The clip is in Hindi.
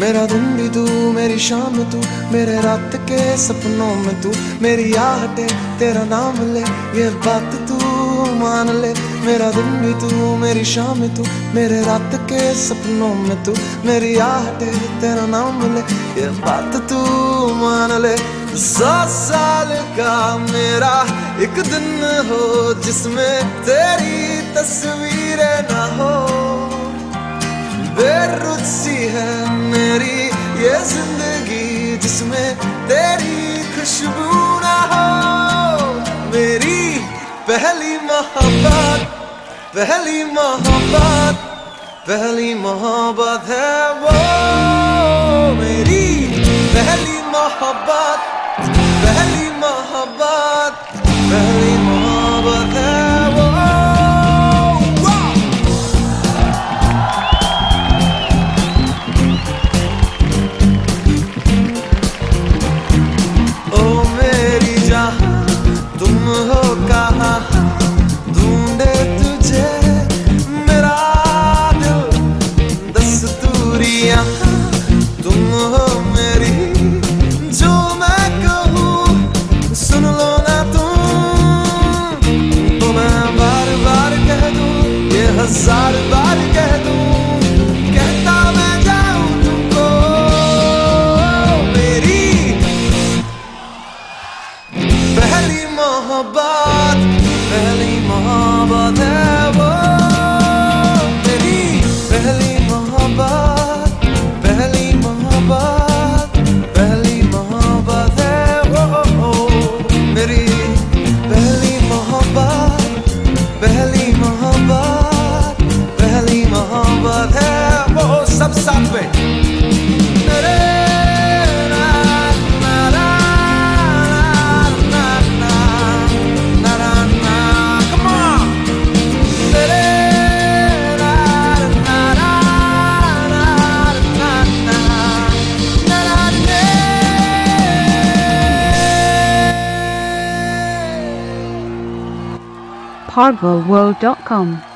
मेरा दिन भी तू, मेरी शाम तू, मेरे रात के सपनों में तू, मेरी आहटे तेरा नाम ले, ये बात तू मान ले। मेरा दिन भी तू, मेरी शाम तू, मेरे रात के सपनों में तू। मेरी आहटे तेरा नाम ले, ये बात तू मान ले। सौ साल का मेरा एक दिन हो, जिसमें तेरी तस्वीर ना हो। बेरुत सी है मेरी ये ज़िंदगी, जिसमें तेरी खुशबू ना हो। मेरी पहली मोहब्बत पहली मोहब्बत पहली मोहब्बत है वो मेरी पहली मोहब्बत दस्तूरियाँ तुम हो मेरी, जो मैं कहूँ, सुन लो ना तुम। तो बार बार कह बार कह कहता मैं जाऊँ तुमको, मेरी पहली मोहब्बत। harvilleworld.com.